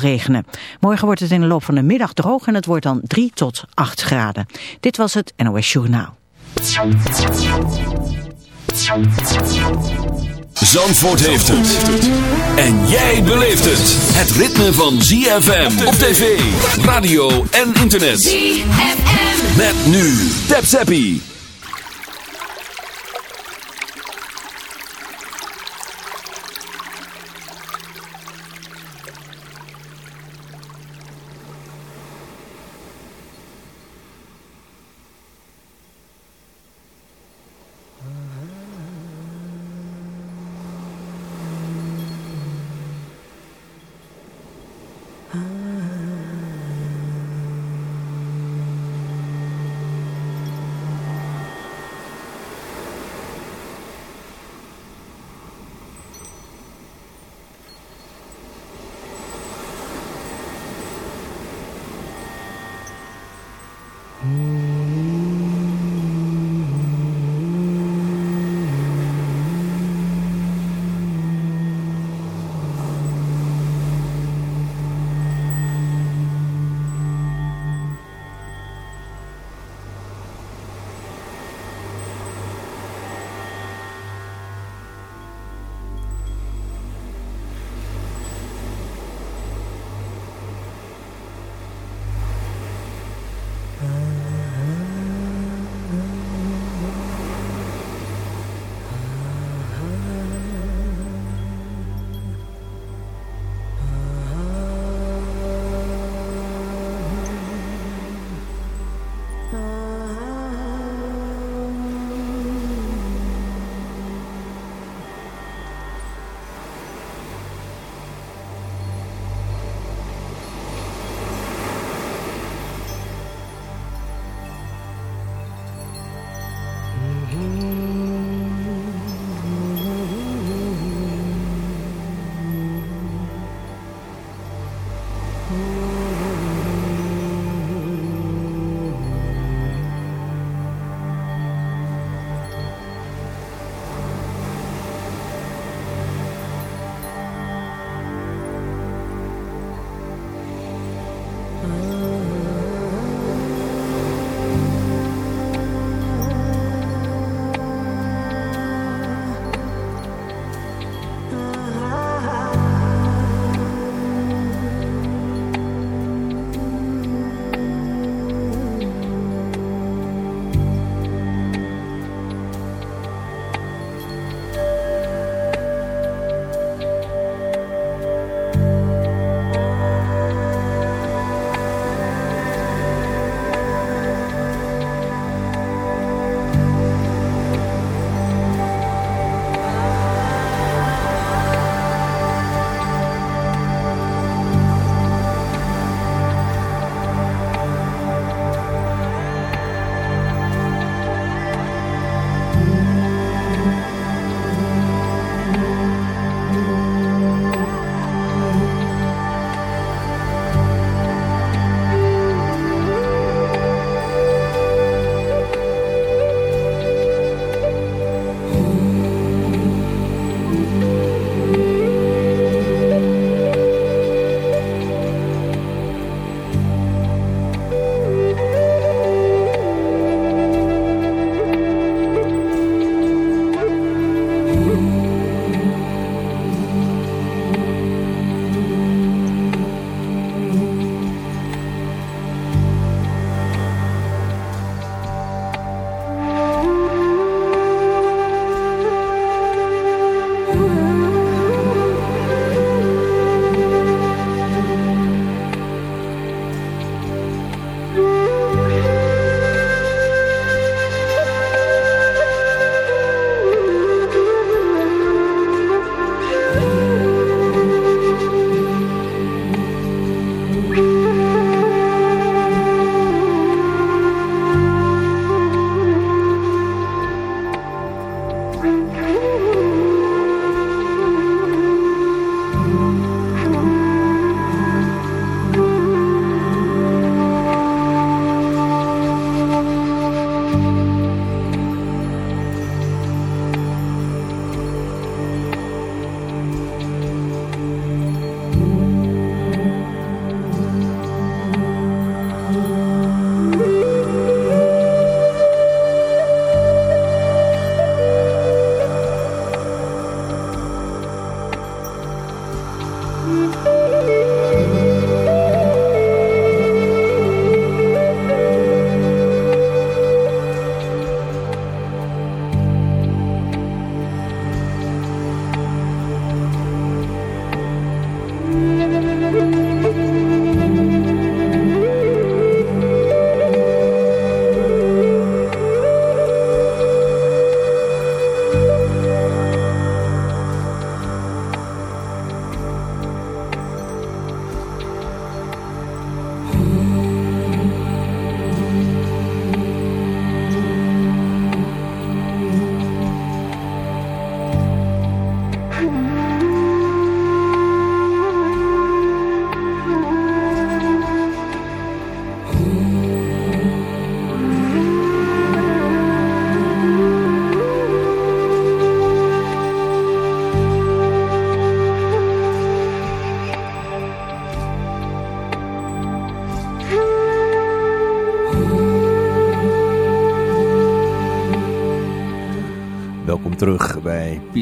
regenen. Morgen wordt het in de loop van de middag droog en het wordt dan 3 tot 8 graden. Dit was het NOS Journaal. Zandvoort heeft het. En jij beleeft het. Het ritme van ZFM op tv, radio en internet. ZFM. Met nu. Tap Zappie.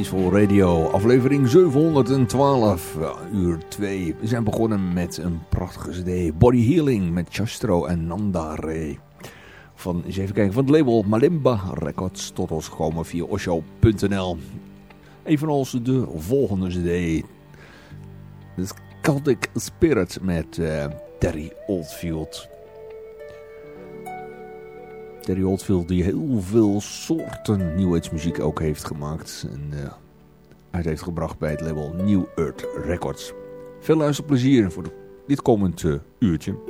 Peaceful Radio, aflevering 712, uur 2. We zijn begonnen met een prachtige cd, Body Healing met Chastro en Nandare. Van, eens even kijken, van het label Malimba Records tot ons gekomen via osho.nl. Evenals de volgende cd, Celtic Spirit met uh, Terry Oldfield. Terry die heel veel soorten New Age muziek ook heeft gemaakt. En uh, uit heeft gebracht bij het label New Earth Records. Veel luisterplezier voor dit komend uh, uurtje.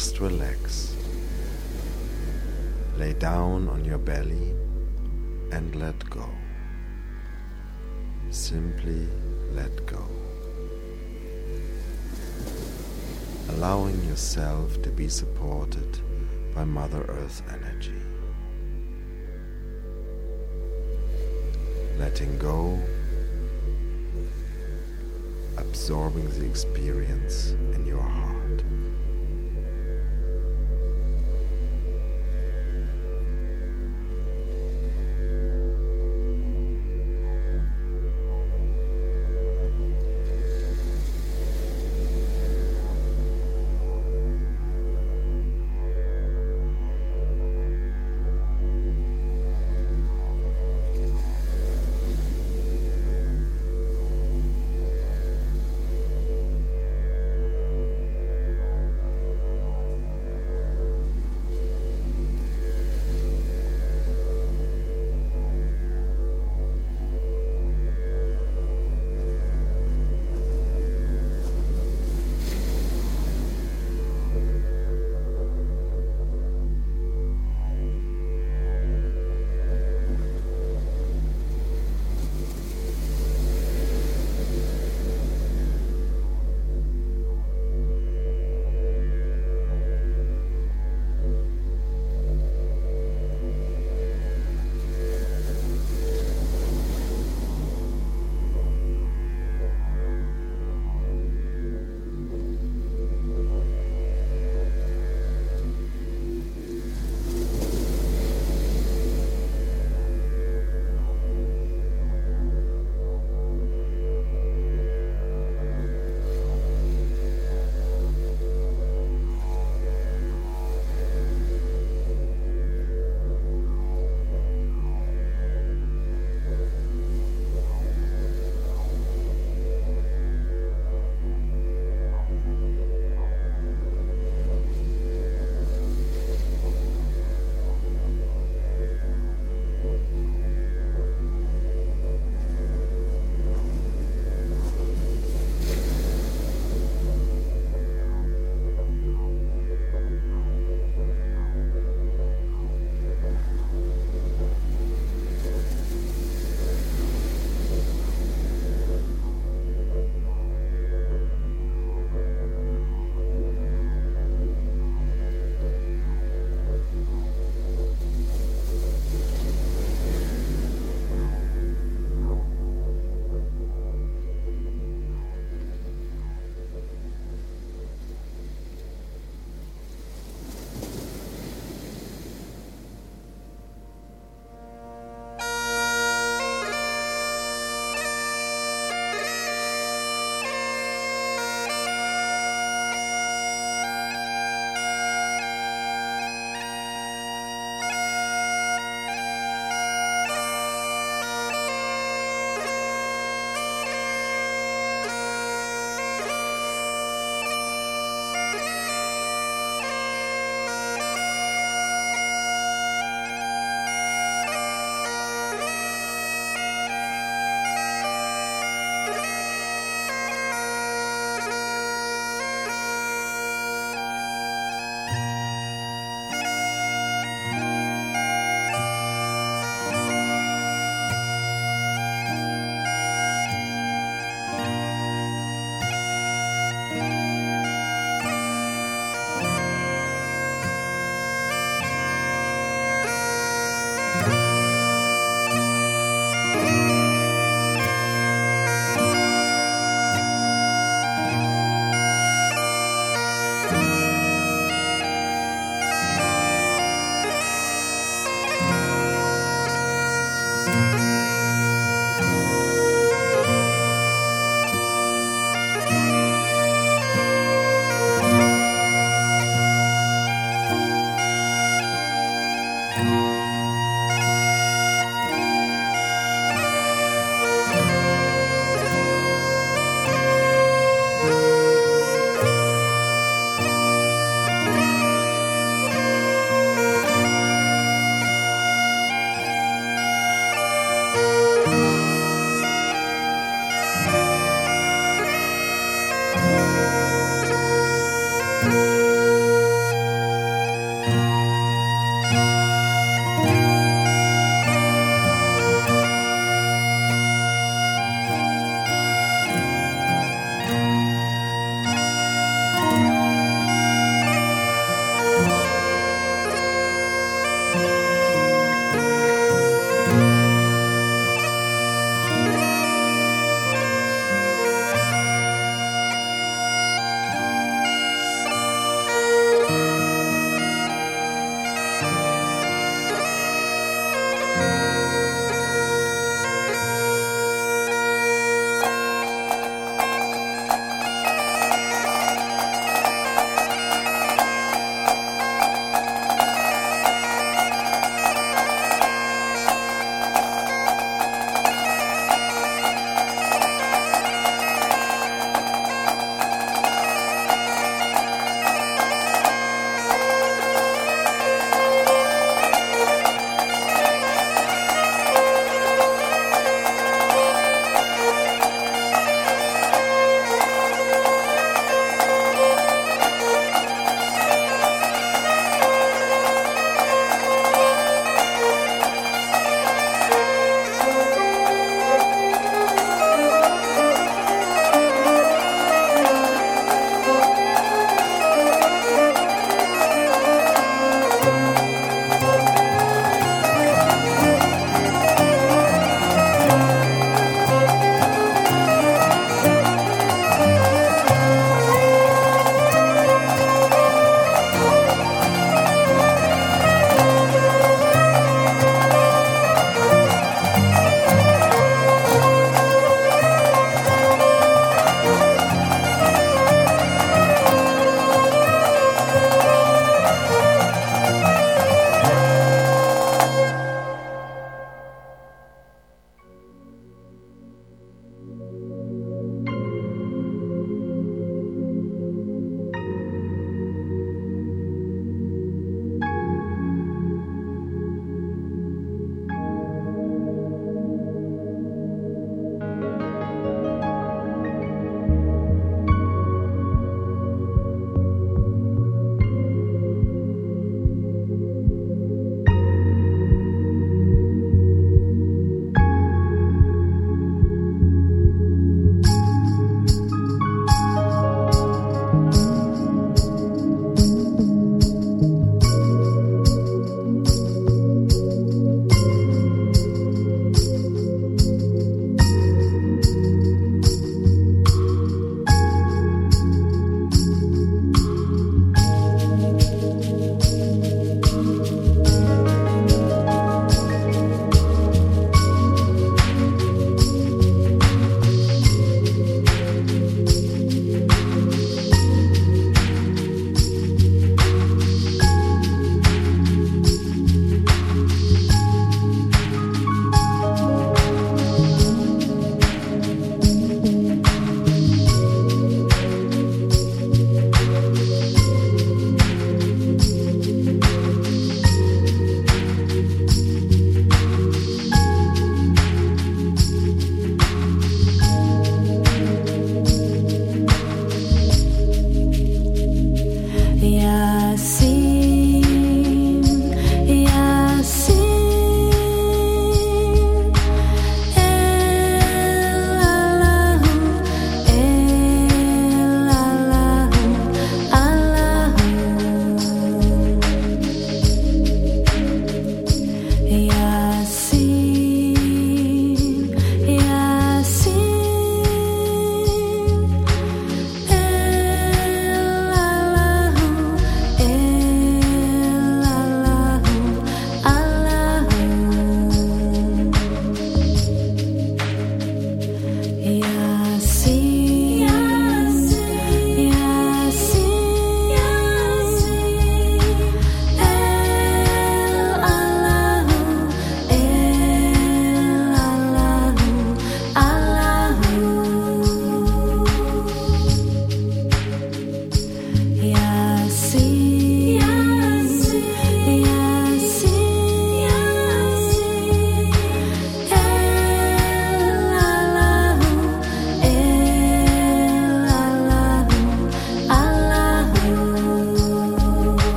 Just relax. Lay down on your belly and let go. Simply let go. Allowing yourself to be supported by Mother Earth energy. Letting go, absorbing the experience in your heart.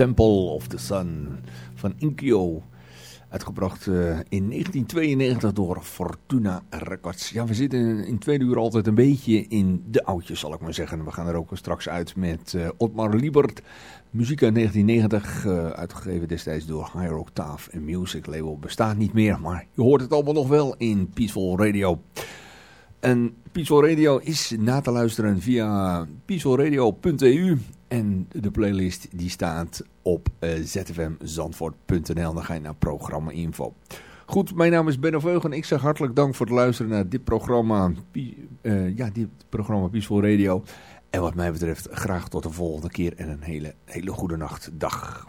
Temple of the Sun van Inkyo. Uitgebracht uh, in 1992 door Fortuna Records. Ja, we zitten in tweede uur altijd een beetje in de oudjes, zal ik maar zeggen. We gaan er ook straks uit met uh, Otmar Liebert. Muziek uit 1990, uh, uitgegeven destijds door Higher Octave. Music label bestaat niet meer, maar je hoort het allemaal nog wel in Peaceful Radio. En Peaceful Radio is na te luisteren via peacefulradio.eu. En de playlist die staat op uh, zfmzandvoort.nl. Dan ga je naar programma info. Goed, mijn naam is Benno Veugen. Ik zeg hartelijk dank voor het luisteren naar dit programma. Uh, ja, dit programma Peaceful Radio. En wat mij betreft graag tot de volgende keer en een hele, hele goede nacht. Dag.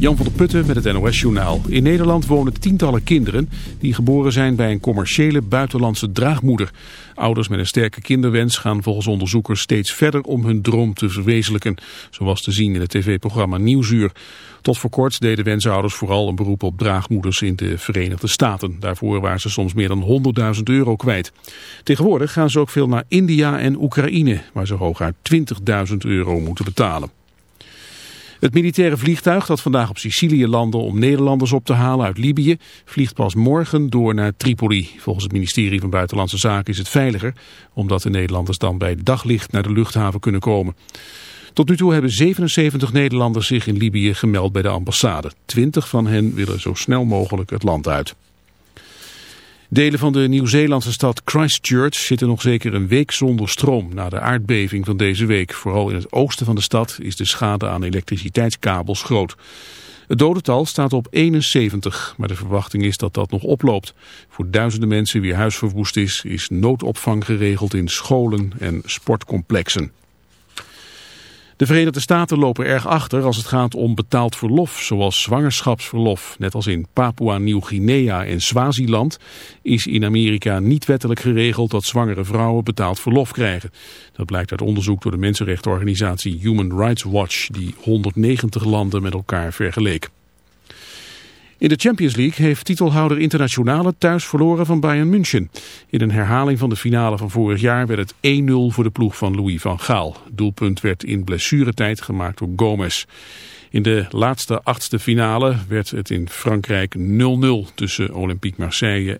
Jan van der Putten met het NOS-journaal. In Nederland wonen tientallen kinderen die geboren zijn bij een commerciële buitenlandse draagmoeder. Ouders met een sterke kinderwens gaan volgens onderzoekers steeds verder om hun droom te verwezenlijken. Zoals te zien in het tv-programma Nieuwsuur. Tot voor kort deden wensouders vooral een beroep op draagmoeders in de Verenigde Staten. Daarvoor waren ze soms meer dan 100.000 euro kwijt. Tegenwoordig gaan ze ook veel naar India en Oekraïne, waar ze hooguit 20.000 euro moeten betalen. Het militaire vliegtuig dat vandaag op Sicilië landde om Nederlanders op te halen uit Libië vliegt pas morgen door naar Tripoli. Volgens het ministerie van Buitenlandse Zaken is het veiliger, omdat de Nederlanders dan bij daglicht naar de luchthaven kunnen komen. Tot nu toe hebben 77 Nederlanders zich in Libië gemeld bij de ambassade. 20 van hen willen zo snel mogelijk het land uit. Delen van de Nieuw-Zeelandse stad Christchurch zitten nog zeker een week zonder stroom na de aardbeving van deze week. Vooral in het oosten van de stad is de schade aan elektriciteitskabels groot. Het dodental staat op 71, maar de verwachting is dat dat nog oploopt. Voor duizenden mensen wie huis verwoest is, is noodopvang geregeld in scholen en sportcomplexen. De Verenigde Staten lopen erg achter als het gaat om betaald verlof, zoals zwangerschapsverlof. Net als in Papua Nieuw-Guinea en Swaziland is in Amerika niet wettelijk geregeld dat zwangere vrouwen betaald verlof krijgen. Dat blijkt uit onderzoek door de mensenrechtenorganisatie Human Rights Watch, die 190 landen met elkaar vergeleek. In de Champions League heeft titelhouder Internationale thuis verloren van Bayern München. In een herhaling van de finale van vorig jaar werd het 1-0 voor de ploeg van Louis van Gaal. doelpunt werd in blessuretijd gemaakt door Gomez. In de laatste achtste finale werd het in Frankrijk 0-0 tussen Olympique Marseille